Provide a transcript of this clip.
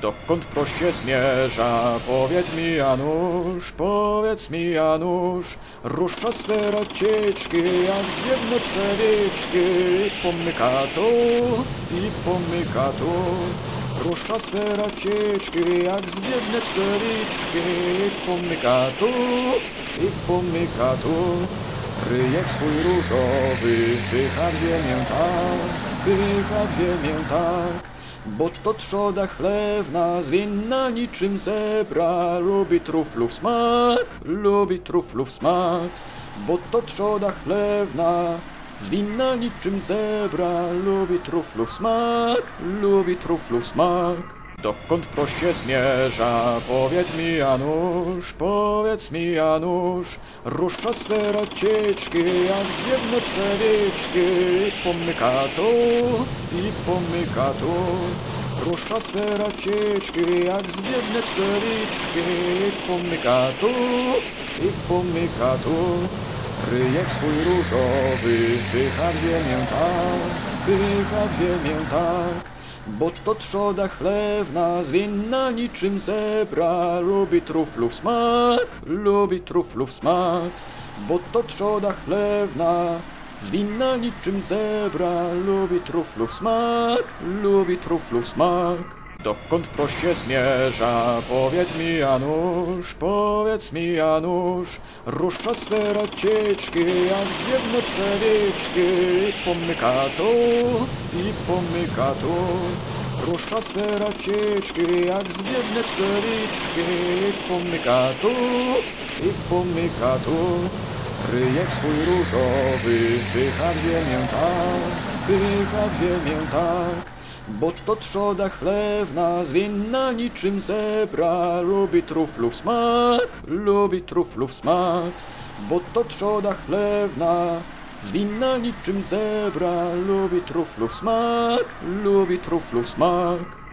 Dokąd proście zmierza? Powiedz mi Janusz, powiedz mi Janusz. Ruszcza swe racieczki, jak zwiewne trzewieczki I pomyka tu, i pomyka tu. Ruszcza swe racieczki, jak zwiewne trzewieczki I pomyka tu, i pomyka tu. Ryjek swój różowy wpycha w ziemię tak, wpycha w ziemię tak bo to trzoda chlewna, zwinna niczym zebra, lubi truflów smak, lubi truflów smak. Bo to trzoda chlewna, zwinna niczym zebra, lubi truflów smak, lubi truflów smak. Dokąd proście zmierza? Powiedz mi Janusz, powiedz mi Janusz. Ruszcza swe racieczki, jak zwiewne trzewieczki I pomyka tu, i pomyka tu. Ruszcza swe racieczki, jak zwiewne trzewieczki I pomyka tu, i pomyka tu. Ryjek swój różowy wpycha w ziemię tak, wpycha w ziemię tak bo to trzoda chlewna, zwinna niczym zebra, lubi truflów smak, lubi truflów smak. Bo to trzoda chlewna, zwinna niczym zebra, lubi truflów smak, lubi truflów smak. Dokąd proście zmierza? Powiedz mi Janusz, powiedz mi Janusz. Ruszcza swe racieczki, jak zwiewne trzewieczki I pomyka tu, i pomyka tu. Ruszcza swe racieczki, jak zwiewne trzewieczki I pomyka tu, i pomyka tu. Ryjek swój różowy wpycha w ziemię tak, wpycha w ziemię tak bo to trzoda chlewna, zwinna niczym zebra, lubi truflów smak, lubi truflów smak. Bo to trzoda chlewna, zwinna niczym zebra, lubi truflów smak, lubi truflów smak.